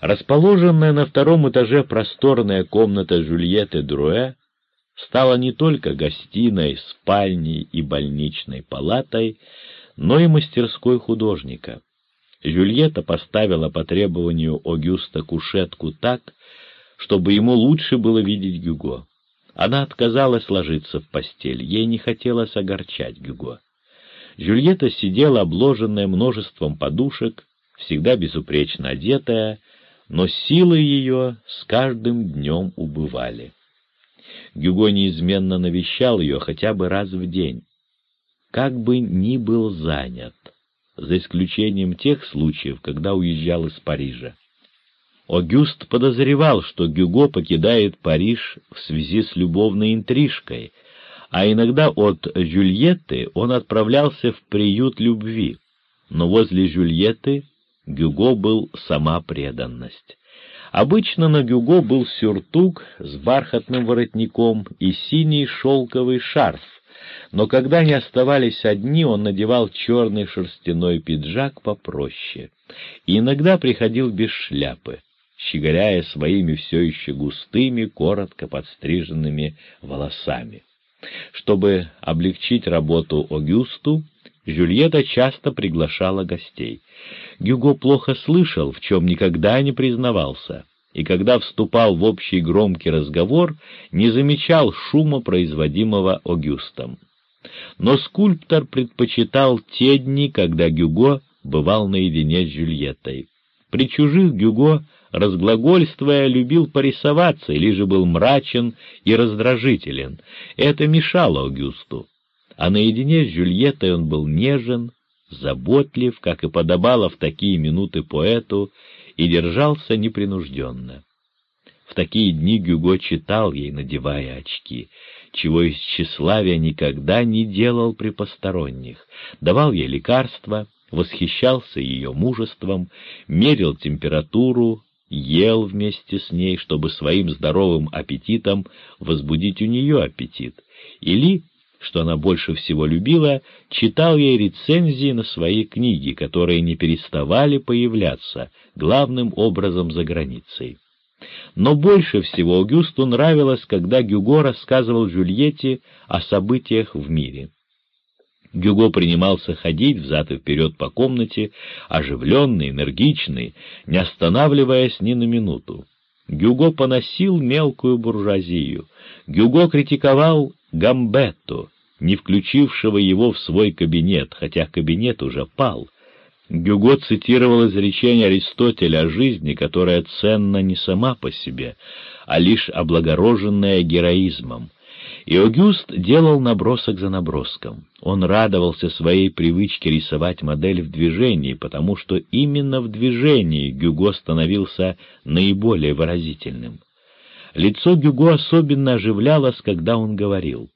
Расположенная на втором этаже просторная комната Жюльетты Друэ стала не только гостиной, спальней и больничной палатой, но и мастерской художника. Жюльетта поставила по требованию Огюста кушетку так, чтобы ему лучше было видеть Гюго. Она отказалась ложиться в постель, ей не хотелось огорчать Гюго. Жюльетта сидела, обложенная множеством подушек, всегда безупречно одетая, но силы ее с каждым днем убывали. Гюго неизменно навещал ее хотя бы раз в день. Как бы ни был занят, за исключением тех случаев, когда уезжал из Парижа. Огюст подозревал, что Гюго покидает Париж в связи с любовной интрижкой, а иногда от Жюльетты он отправлялся в приют любви, но возле Жюльетты Гюго был сама преданность. Обычно на Гюго был сюртук с бархатным воротником и синий шелковый шарф, но когда они оставались одни, он надевал черный шерстяной пиджак попроще и иногда приходил без шляпы, щеголяя своими все еще густыми, коротко подстриженными волосами. Чтобы облегчить работу Огюсту, Жюльетта часто приглашала гостей. Гюго плохо слышал, в чем никогда не признавался, и когда вступал в общий громкий разговор, не замечал шума, производимого Огюстом. Но скульптор предпочитал те дни, когда Гюго бывал наедине с Жюльеттой. При чужих Гюго, разглагольствуя, любил порисоваться или же был мрачен и раздражителен. Это мешало Огюсту. А наедине с Жюльеттой он был нежен, заботлив, как и подобало в такие минуты поэту, и держался непринужденно. В такие дни Гюго читал ей, надевая очки, чего из тщеславия никогда не делал при посторонних, давал ей лекарства, восхищался ее мужеством, мерил температуру, ел вместе с ней, чтобы своим здоровым аппетитом возбудить у нее аппетит, или что она больше всего любила, читал ей рецензии на свои книги, которые не переставали появляться, главным образом за границей. Но больше всего Аугусту нравилось, когда Гюго рассказывал Жюльетте о событиях в мире. Гюго принимался ходить взад и вперед по комнате, оживленный, энергичный, не останавливаясь ни на минуту. Гюго поносил мелкую буржуазию. Гюго критиковал Гамбетто, не включившего его в свой кабинет, хотя кабинет уже пал. Гюго цитировал изречение Аристотеля о жизни, которая ценна не сама по себе, а лишь облагороженная героизмом. И Огюст делал набросок за наброском. Он радовался своей привычке рисовать модель в движении, потому что именно в движении Гюго становился наиболее выразительным. Лицо Гюго особенно оживлялось, когда он говорил.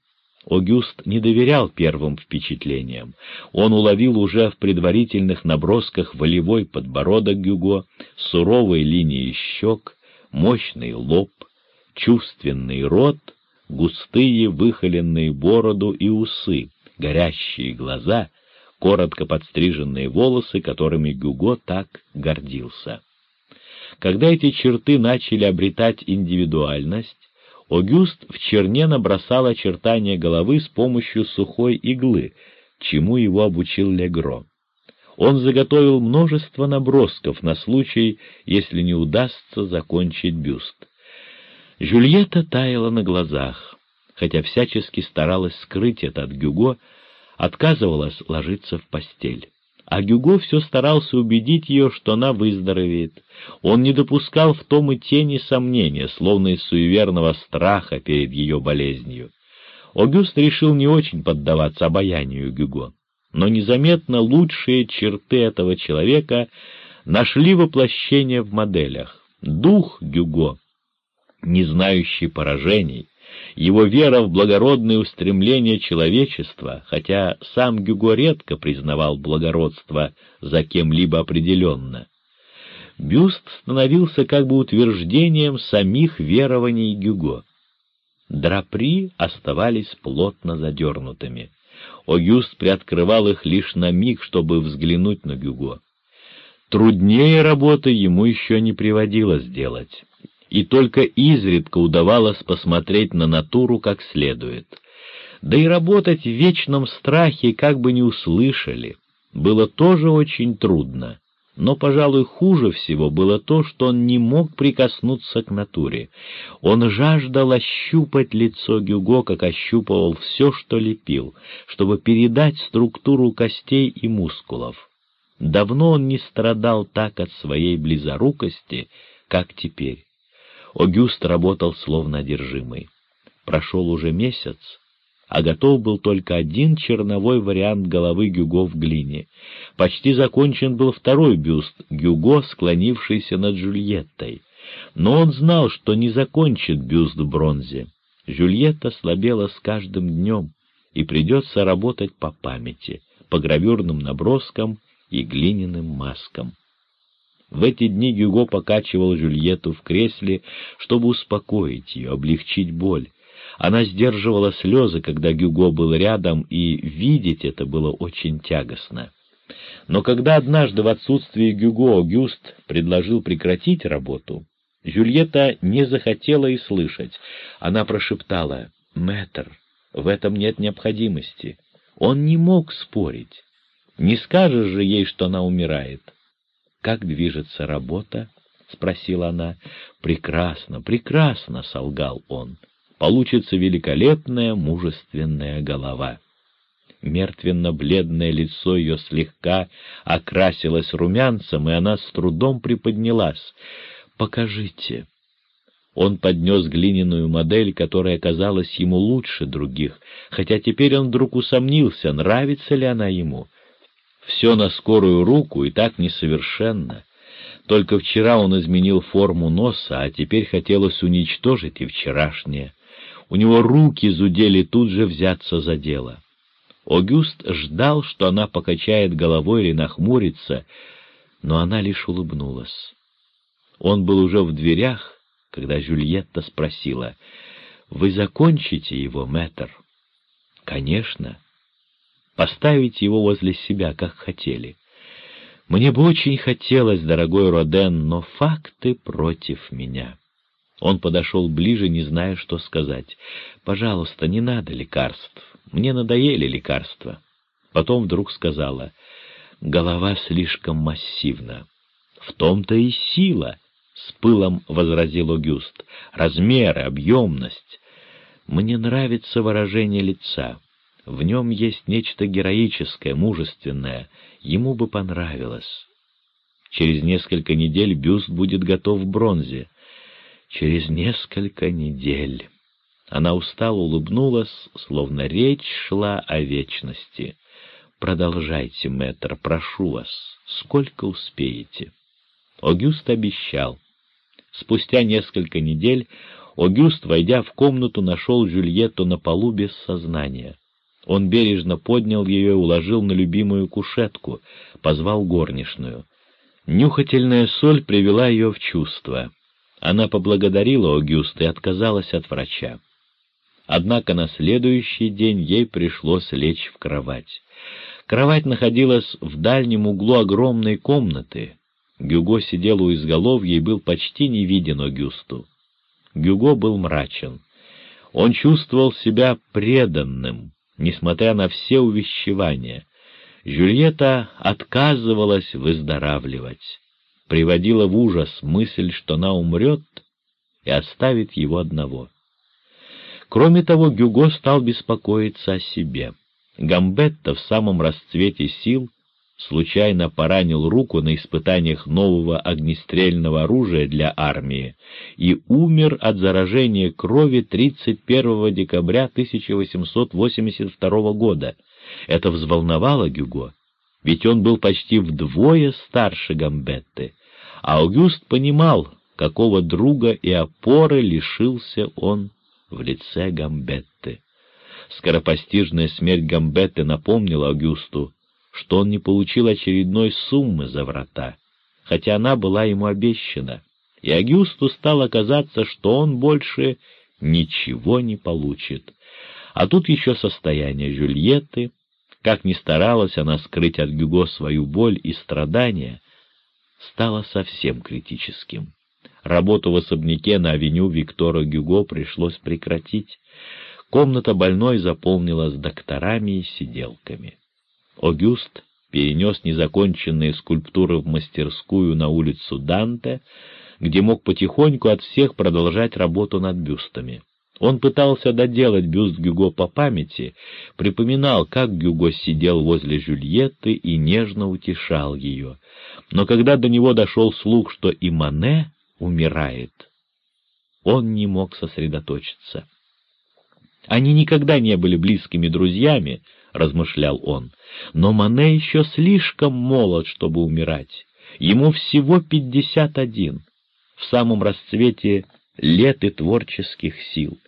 Огюст не доверял первым впечатлениям. Он уловил уже в предварительных набросках волевой подбородок Гюго, суровые линии щек, мощный лоб, чувственный рот, густые выхоленные бороду и усы, горящие глаза, коротко подстриженные волосы, которыми Гюго так гордился. Когда эти черты начали обретать индивидуальность, Огюст в черне набросал очертания головы с помощью сухой иглы, чему его обучил Легро. Он заготовил множество набросков на случай, если не удастся закончить бюст. Жюльетта таяла на глазах, хотя всячески старалась скрыть это от Гюго, отказывалась ложиться в постель а Гюго все старался убедить ее, что она выздоровеет. Он не допускал в том и тени сомнения, словно из суеверного страха перед ее болезнью. Огюст решил не очень поддаваться обаянию Гюго, но незаметно лучшие черты этого человека нашли воплощение в моделях. Дух Гюго, не знающий поражений, его вера в благородные устремления человечества, хотя сам Гюго редко признавал благородство за кем-либо определенно. Бюст становился как бы утверждением самих верований Гюго. Драпри оставались плотно задернутыми. Огюст приоткрывал их лишь на миг, чтобы взглянуть на Гюго. Труднее работы ему еще не приводилось делать, и только изредка удавалось посмотреть на натуру как следует. Да и работать в вечном страхе, как бы не услышали, было тоже очень трудно. Но, пожалуй, хуже всего было то, что он не мог прикоснуться к натуре. Он жаждал ощупать лицо Гюго, как ощупывал все, что лепил, чтобы передать структуру костей и мускулов. Давно он не страдал так от своей близорукости, как теперь. Огюст работал словно одержимый. Прошел уже месяц, а готов был только один черновой вариант головы Гюго в глине. Почти закончен был второй бюст Гюго, склонившийся над Жюльеттой. Но он знал, что не закончит бюст в бронзе. Жюльетта слабела с каждым днем, и придется работать по памяти, по гравюрным наброскам и глиняным маскам. В эти дни Гюго покачивал Жюльетту в кресле, чтобы успокоить ее, облегчить боль. Она сдерживала слезы, когда Гюго был рядом, и видеть это было очень тягостно. Но когда однажды в отсутствие Гюго Гюст предложил прекратить работу, Жюльетта не захотела и слышать. Она прошептала «Мэтр, в этом нет необходимости». Он не мог спорить. Не скажешь же ей, что она умирает. «Как движется работа?» — спросила она. «Прекрасно, прекрасно!» — солгал он. «Получится великолепная мужественная голова». Мертвенно-бледное лицо ее слегка окрасилось румянцем, и она с трудом приподнялась. «Покажите». Он поднес глиняную модель, которая казалась ему лучше других, хотя теперь он вдруг усомнился, нравится ли она ему. Все на скорую руку и так несовершенно. Только вчера он изменил форму носа, а теперь хотелось уничтожить и вчерашнее. У него руки зудели тут же взяться за дело. Огюст ждал, что она покачает головой или нахмурится, но она лишь улыбнулась. Он был уже в дверях, когда Жюльетта спросила, «Вы закончите его, мэтр?» «Конечно», поставить его возле себя, как хотели. Мне бы очень хотелось, дорогой Роден, но факты против меня. Он подошел ближе, не зная, что сказать. «Пожалуйста, не надо лекарств. Мне надоели лекарства». Потом вдруг сказала, «Голова слишком массивна». «В том-то и сила», — с пылом возразил Огюст. «Размеры, объемность. Мне нравится выражение лица. В нем есть нечто героическое, мужественное. Ему бы понравилось. Через несколько недель бюст будет готов в бронзе. Через несколько недель. Она устало улыбнулась, словно речь шла о вечности. «Продолжайте, мэтр, прошу вас, сколько успеете». Огюст обещал. Спустя несколько недель Огюст, войдя в комнату, нашел Жюльетту на полу без сознания. Он бережно поднял ее и уложил на любимую кушетку, позвал горничную. Нюхательная соль привела ее в чувство. Она поблагодарила Огюста и отказалась от врача. Однако на следующий день ей пришлось лечь в кровать. Кровать находилась в дальнем углу огромной комнаты. Гюго сидел у изголовья и был почти не виден Огюсту. Гюго был мрачен. Он чувствовал себя преданным, несмотря на все увещевания. Жюльетта отказывалась выздоравливать, приводила в ужас мысль, что она умрет и оставит его одного. Кроме того, Гюго стал беспокоиться о себе. Гамбетта в самом расцвете сил случайно поранил руку на испытаниях нового огнестрельного оружия для армии и умер от заражения крови 31 декабря 1882 года. Это взволновало Гюго, ведь он был почти вдвое старше Гамбетты, а Аугюст понимал, какого друга и опоры лишился он в лице Гамбетты. Скоропостижная смерть Гамбетты напомнила Аугюсту, что он не получил очередной суммы за врата, хотя она была ему обещана, и Агюсту стало казаться, что он больше ничего не получит. А тут еще состояние Жюльетты, как ни старалась она скрыть от Гюго свою боль и страдания, стало совсем критическим. Работу в особняке на авеню Виктора Гюго пришлось прекратить. Комната больной заполнилась докторами и сиделками. Огюст перенес незаконченные скульптуры в мастерскую на улицу Данте, где мог потихоньку от всех продолжать работу над бюстами. Он пытался доделать бюст Гюго по памяти, припоминал, как Гюго сидел возле Жюльетты и нежно утешал ее. Но когда до него дошел слух, что и Мане умирает, он не мог сосредоточиться. Они никогда не были близкими друзьями, — размышлял он, — но Мане еще слишком молод, чтобы умирать. Ему всего пятьдесят один, в самом расцвете лет и творческих сил.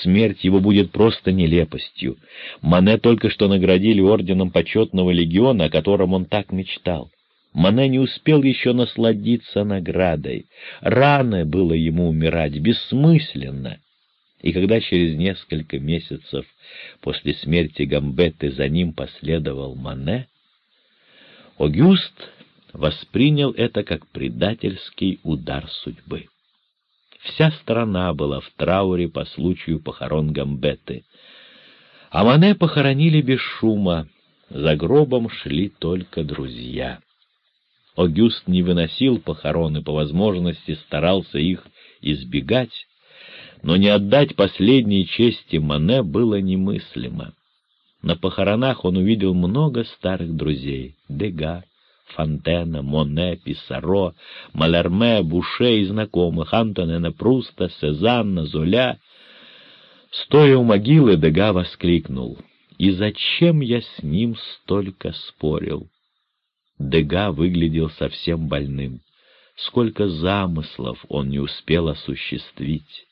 Смерть его будет просто нелепостью. Мане только что наградили орденом почетного легиона, о котором он так мечтал. Мане не успел еще насладиться наградой. Рано было ему умирать, бессмысленно. И когда через несколько месяцев после смерти Гамбеты за ним последовал Мане, Огюст воспринял это как предательский удар судьбы. Вся страна была в трауре по случаю похорон Гамбеты. А Мане похоронили без шума, за гробом шли только друзья. Огюст не выносил похорон и по возможности старался их избегать, но не отдать последней чести Мане было немыслимо. На похоронах он увидел много старых друзей — Дега, Фонтена, Моне, Писаро, Малерме, Буше и знакомых, Антонена Пруста, Сезанна, Золя. Стоя у могилы, Дега воскликнул. «И зачем я с ним столько спорил?» Дега выглядел совсем больным. Сколько замыслов он не успел осуществить.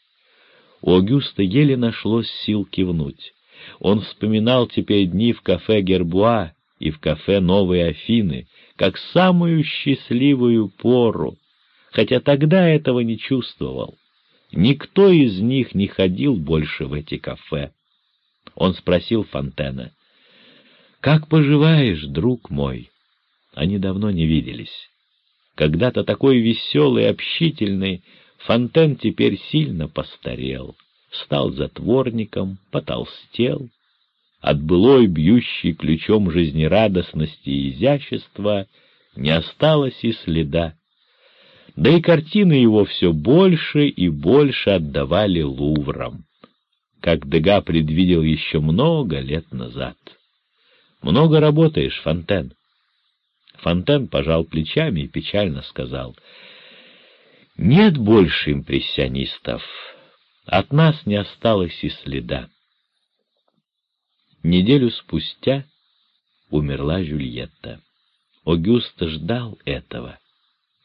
У Огюста еле нашлось сил кивнуть. Он вспоминал теперь дни в кафе Гербуа и в кафе Новые Афины, как самую счастливую пору, хотя тогда этого не чувствовал. Никто из них не ходил больше в эти кафе. Он спросил Фонтена, «Как поживаешь, друг мой?» Они давно не виделись. Когда-то такой веселый, общительный, Фонтен теперь сильно постарел, стал затворником, потолстел. От былой, бьющей ключом жизнерадостности и изящества не осталось и следа. Да и картины его все больше и больше отдавали луврам, как Дега предвидел еще много лет назад. «Много работаешь, Фонтен?» Фонтен пожал плечами и печально сказал, «Нет больше импрессионистов, от нас не осталось и следа». Неделю спустя умерла Жюльетта. Огюст ждал этого,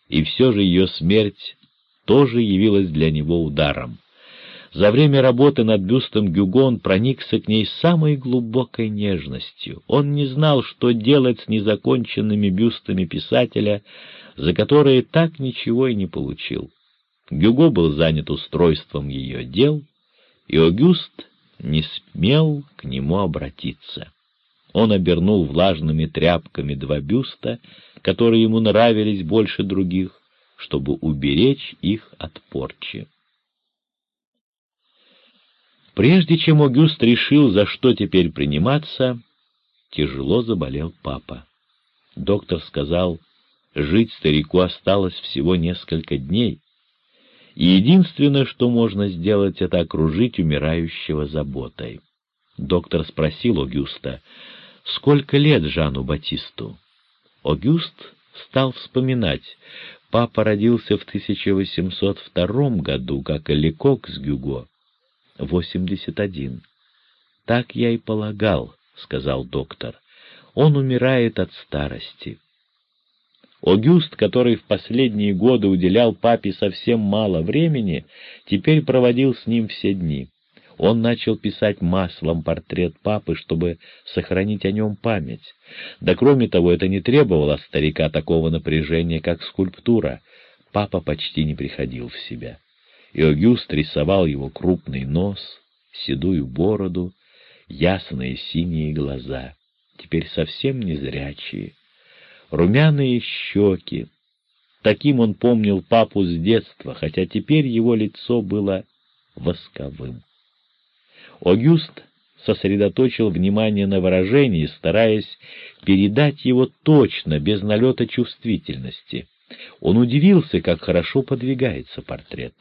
и все же ее смерть тоже явилась для него ударом. За время работы над бюстом Гюго он проникся к ней самой глубокой нежностью. Он не знал, что делать с незаконченными бюстами писателя, за которые так ничего и не получил. Гюго был занят устройством ее дел, и Огюст не смел к нему обратиться. Он обернул влажными тряпками два бюста, которые ему нравились больше других, чтобы уберечь их от порчи. Прежде чем Огюст решил, за что теперь приниматься, тяжело заболел папа. Доктор сказал, жить старику осталось всего несколько дней, и единственное, что можно сделать, это окружить умирающего заботой. Доктор спросил Огюста, сколько лет Жану Батисту? Огюст стал вспоминать. Папа родился в 1802 году, как и Лекок с Гюго. Восемьдесят один. «Так я и полагал», — сказал доктор. «Он умирает от старости». Огюст, который в последние годы уделял папе совсем мало времени, теперь проводил с ним все дни. Он начал писать маслом портрет папы, чтобы сохранить о нем память. Да кроме того, это не требовало старика такого напряжения, как скульптура. Папа почти не приходил в себя. И Огюст рисовал его крупный нос, седую бороду, ясные синие глаза, теперь совсем незрячие румяные щеки, Таким он помнил папу с детства, хотя теперь его лицо было восковым. Огюст сосредоточил внимание на выражении, стараясь передать его точно, без налета чувствительности. Он удивился, как хорошо подвигается портрет.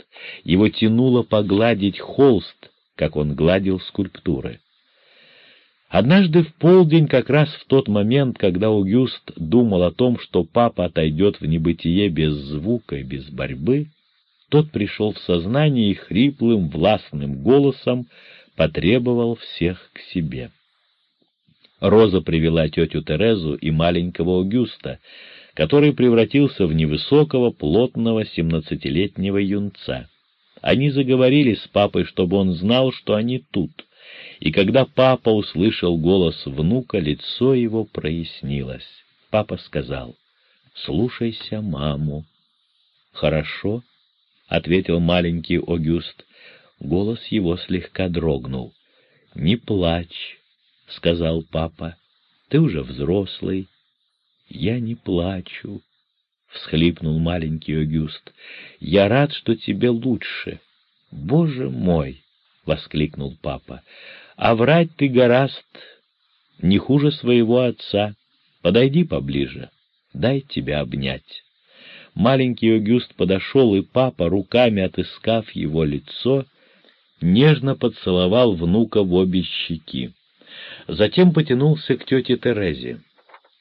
Его тянуло погладить холст, как он гладил скульптуры. Однажды в полдень, как раз в тот момент, когда Аугюст думал о том, что папа отойдет в небытие без звука и без борьбы, тот пришел в сознание и хриплым, властным голосом потребовал всех к себе. Роза привела тетю Терезу и маленького Аугюста, который превратился в невысокого, плотного семнадцатилетнего юнца. Они заговорили с папой, чтобы он знал, что они тут, и когда папа услышал голос внука, лицо его прояснилось. Папа сказал, «Слушайся маму». «Хорошо», — ответил маленький Огюст. Голос его слегка дрогнул. «Не плачь», — сказал папа, — «ты уже взрослый». «Я не плачу», — всхлипнул маленький Огюст. «Я рад, что тебе лучше». «Боже мой!» — воскликнул папа. «А врать ты гораст не хуже своего отца. Подойди поближе, дай тебя обнять». Маленький Огюст подошел, и папа, руками отыскав его лицо, нежно поцеловал внука в обе щеки. Затем потянулся к тете Терезе.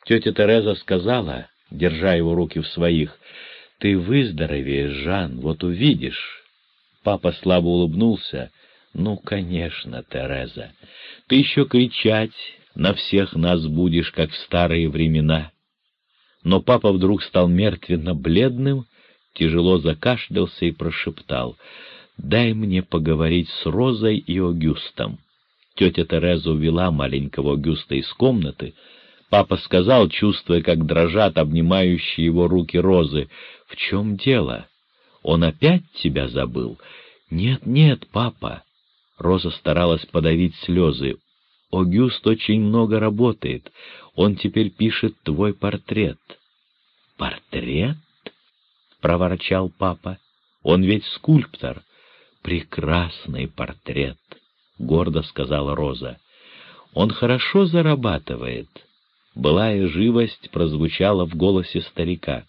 Тетя Тереза сказала, держа его руки в своих, «Ты выздоровеешь, Жан, вот увидишь». Папа слабо улыбнулся. «Ну, конечно, Тереза, ты еще кричать на всех нас будешь, как в старые времена». Но папа вдруг стал мертвенно-бледным, тяжело закашлялся и прошептал, «Дай мне поговорить с Розой и Огюстом». Тетя Тереза увела маленького Огюста из комнаты. Папа сказал, чувствуя, как дрожат обнимающие его руки Розы, «В чем дело? Он опять тебя забыл?» «Нет, нет, папа!» Роза старалась подавить слезы. «Огюст очень много работает. Он теперь пишет твой портрет». «Портрет?» — проворчал папа. «Он ведь скульптор. Прекрасный портрет», — гордо сказала Роза. «Он хорошо зарабатывает». Былая живость прозвучала в голосе старика.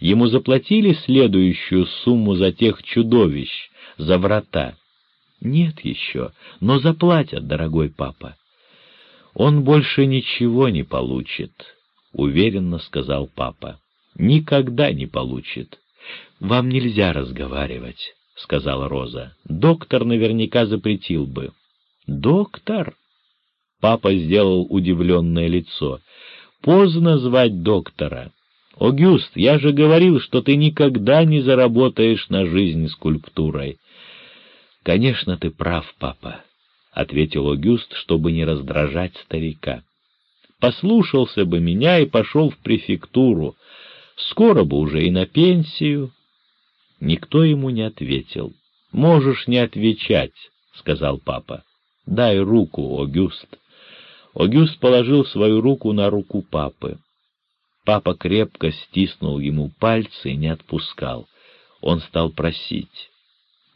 Ему заплатили следующую сумму за тех чудовищ, за врата. Нет еще, но заплатят, дорогой папа. Он больше ничего не получит, — уверенно сказал папа. Никогда не получит. Вам нельзя разговаривать, — сказала Роза. Доктор наверняка запретил бы. Доктор? Папа сделал удивленное лицо. Поздно звать доктора. «Огюст, я же говорил, что ты никогда не заработаешь на жизнь скульптурой». «Конечно, ты прав, папа», — ответил Огюст, чтобы не раздражать старика. «Послушался бы меня и пошел в префектуру. Скоро бы уже и на пенсию». Никто ему не ответил. «Можешь не отвечать», — сказал папа. «Дай руку, Огюст». Огюст положил свою руку на руку папы. Папа крепко стиснул ему пальцы и не отпускал. Он стал просить.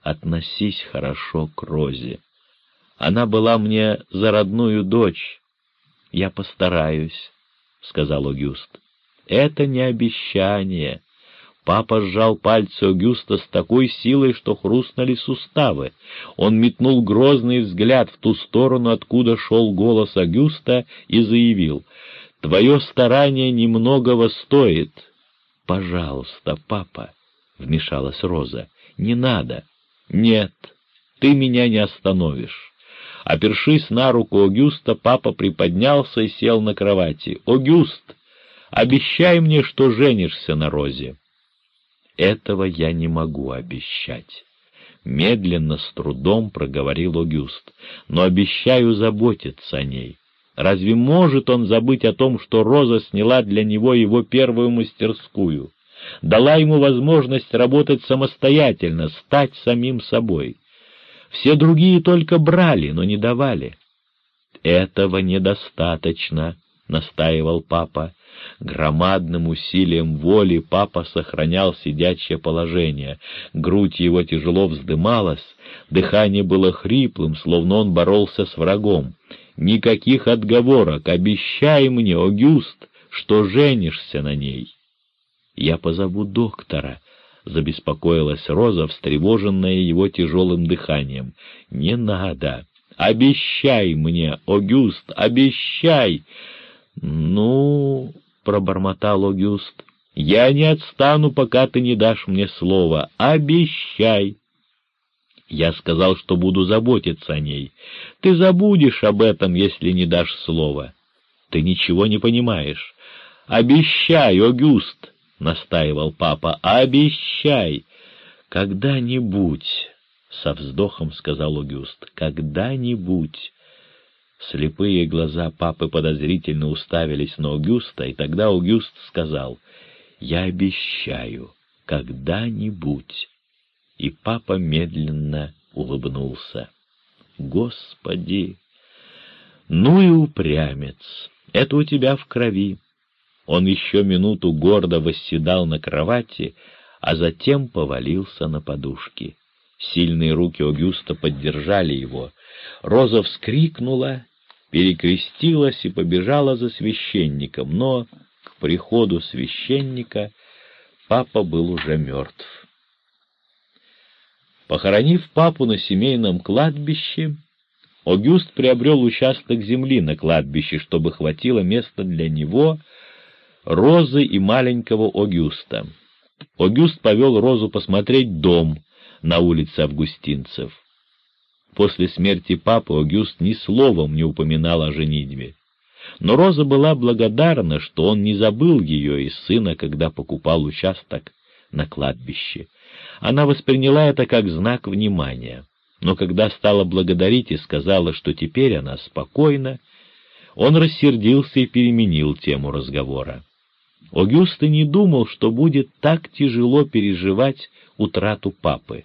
«Относись хорошо к Розе. Она была мне за родную дочь. Я постараюсь», — сказал Огюст. «Это не обещание». Папа сжал пальцы Огюста с такой силой, что хрустнули суставы. Он метнул грозный взгляд в ту сторону, откуда шел голос Огюста, и заявил — Твое старание немногого стоит. — Пожалуйста, папа, — вмешалась Роза, — не надо. — Нет, ты меня не остановишь. Опершись на руку Огюста, папа приподнялся и сел на кровати. — Огюст, обещай мне, что женишься на Розе. — Этого я не могу обещать. Медленно, с трудом проговорил Огюст, но обещаю заботиться о ней. Разве может он забыть о том, что Роза сняла для него его первую мастерскую, дала ему возможность работать самостоятельно, стать самим собой? Все другие только брали, но не давали. «Этого недостаточно», —— настаивал папа. Громадным усилием воли папа сохранял сидячее положение. Грудь его тяжело вздымалась, дыхание было хриплым, словно он боролся с врагом. «Никаких отговорок! Обещай мне, Огюст, что женишься на ней!» «Я позову доктора», — забеспокоилась Роза, встревоженная его тяжелым дыханием. «Не надо! Обещай мне, Огюст, обещай!» «Ну...» — пробормотал Огюст. «Я не отстану, пока ты не дашь мне слова. Обещай!» Я сказал, что буду заботиться о ней. Ты забудешь об этом, если не дашь слова. Ты ничего не понимаешь. Обещай, Огюст, — настаивал папа, — обещай. Когда-нибудь, — со вздохом сказал Огюст, — когда-нибудь. Слепые глаза папы подозрительно уставились на Огюста, и тогда Огюст сказал, «Я обещаю, когда-нибудь». И папа медленно улыбнулся. «Господи! Ну и упрямец! Это у тебя в крови!» Он еще минуту гордо восседал на кровати, а затем повалился на подушки. Сильные руки Огюста поддержали его. Роза вскрикнула, перекрестилась и побежала за священником, но к приходу священника папа был уже мертв. Похоронив папу на семейном кладбище, Огюст приобрел участок земли на кладбище, чтобы хватило места для него, Розы и маленького Огюста. Огюст повел Розу посмотреть дом, на улице Августинцев. После смерти папы Огюст ни словом не упоминал о женитьбе. Но Роза была благодарна, что он не забыл ее и сына, когда покупал участок на кладбище. Она восприняла это как знак внимания, но когда стала благодарить и сказала, что теперь она спокойна, он рассердился и переменил тему разговора. Огюст не думал, что будет так тяжело переживать утрату папы.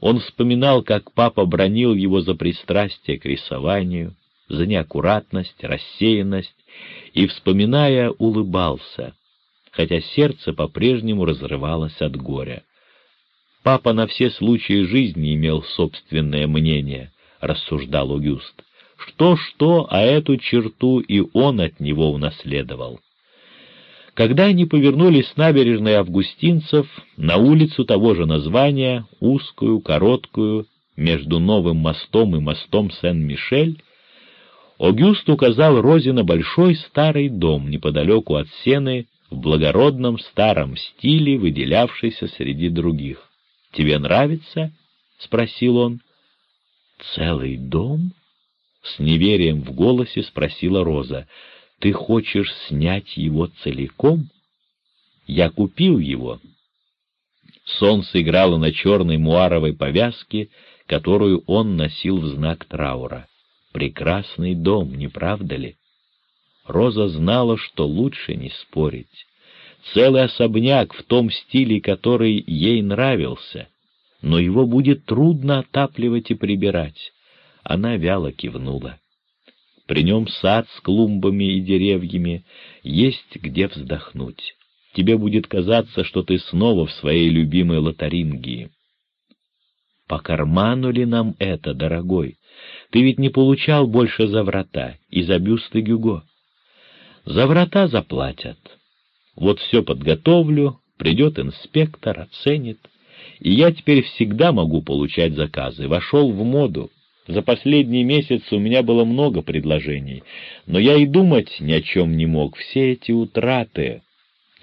Он вспоминал, как папа бронил его за пристрастие к рисованию, за неаккуратность, рассеянность, и, вспоминая, улыбался, хотя сердце по-прежнему разрывалось от горя. Папа на все случаи жизни имел собственное мнение, — рассуждал Огюст. Что-что, а эту черту и он от него унаследовал. Когда они повернулись с набережной Августинцев на улицу того же названия, узкую, короткую, между новым мостом и мостом Сен-Мишель, Огюст указал Розе на большой старый дом неподалеку от Сены в благородном старом стиле, выделявшийся среди других. «Тебе нравится?» — спросил он. «Целый дом?» — с неверием в голосе спросила Роза. Ты хочешь снять его целиком? Я купил его. Солнце играло на черной муаровой повязке, которую он носил в знак траура. Прекрасный дом, не правда ли? Роза знала, что лучше не спорить. Целый особняк в том стиле, который ей нравился, но его будет трудно отапливать и прибирать. Она вяло кивнула при нем сад с клумбами и деревьями, есть где вздохнуть. Тебе будет казаться, что ты снова в своей любимой Лотарингии. По карману ли нам это, дорогой? Ты ведь не получал больше за врата и за бюсты Гюго. За врата заплатят. Вот все подготовлю, придет инспектор, оценит. И я теперь всегда могу получать заказы. Вошел в моду. За последний месяц у меня было много предложений, но я и думать ни о чем не мог. Все эти утраты...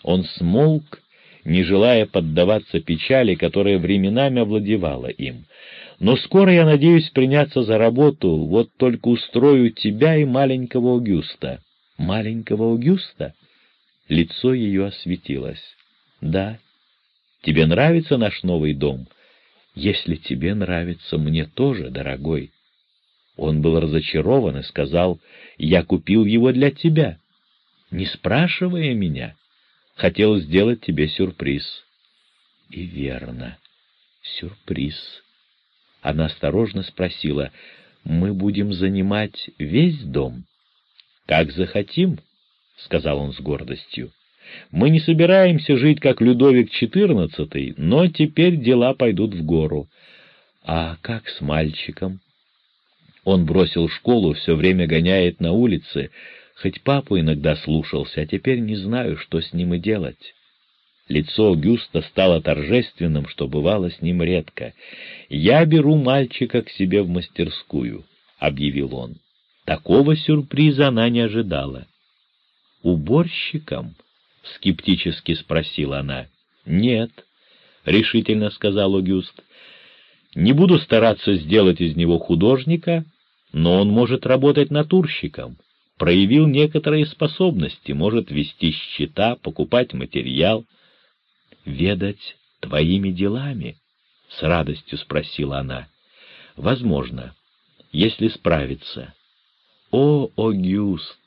Он смолк, не желая поддаваться печали, которая временами овладевала им. Но скоро я надеюсь приняться за работу, вот только устрою тебя и маленького Аугюста. Маленького Аугюста? Лицо ее осветилось. Да. Тебе нравится наш новый дом? Если тебе нравится, мне тоже, дорогой. Он был разочарован и сказал, «Я купил его для тебя, не спрашивая меня. Хотел сделать тебе сюрприз». И верно, сюрприз. Она осторожно спросила, «Мы будем занимать весь дом?» «Как захотим», — сказал он с гордостью. «Мы не собираемся жить, как Людовик XIV, но теперь дела пойдут в гору». «А как с мальчиком?» Он бросил школу, все время гоняет на улице, хоть папу иногда слушался, а теперь не знаю, что с ним и делать. Лицо Гюста стало торжественным, что бывало с ним редко. «Я беру мальчика к себе в мастерскую», — объявил он. Такого сюрприза она не ожидала. «Уборщиком?» — скептически спросила она. «Нет», — решительно сказал Огюст. «Не буду стараться сделать из него художника, но он может работать натурщиком. Проявил некоторые способности, может вести счета, покупать материал. Ведать твоими делами?» — с радостью спросила она. «Возможно, если справиться». «О, Огюст!»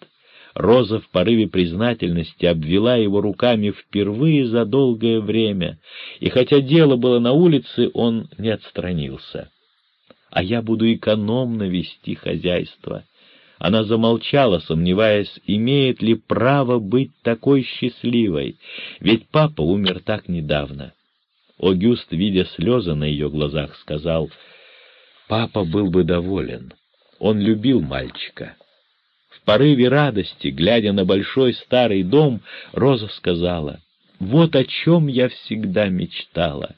Роза в порыве признательности обвела его руками впервые за долгое время, и хотя дело было на улице, он не отстранился. «А я буду экономно вести хозяйство». Она замолчала, сомневаясь, имеет ли право быть такой счастливой, ведь папа умер так недавно. Огюст, видя слезы на ее глазах, сказал, «Папа был бы доволен. Он любил мальчика» порыве радости, глядя на большой старый дом, Роза сказала, «Вот о чем я всегда мечтала,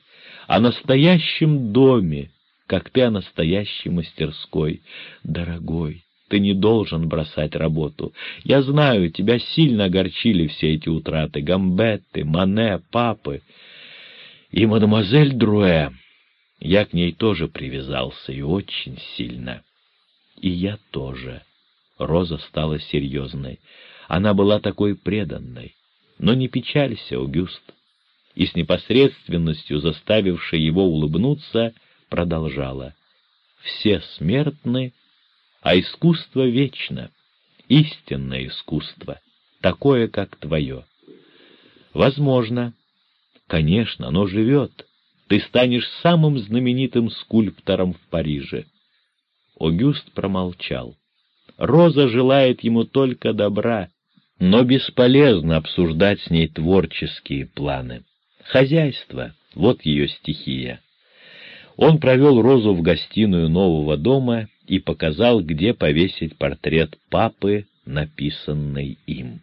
о настоящем доме, как ты о настоящей мастерской. Дорогой, ты не должен бросать работу. Я знаю, тебя сильно огорчили все эти утраты, Гамбетты, Мане, Папы и мадемуазель Друэ. Я к ней тоже привязался, и очень сильно. И я тоже». Роза стала серьезной. Она была такой преданной. Но не печалься, Аугюст. И с непосредственностью, заставившей его улыбнуться, продолжала. Все смертны, а искусство вечно, истинное искусство, такое, как твое. Возможно. Конечно, оно живет. Ты станешь самым знаменитым скульптором в Париже. Огюст промолчал. Роза желает ему только добра, но бесполезно обсуждать с ней творческие планы. Хозяйство — вот ее стихия. Он провел Розу в гостиную нового дома и показал, где повесить портрет папы, написанный им.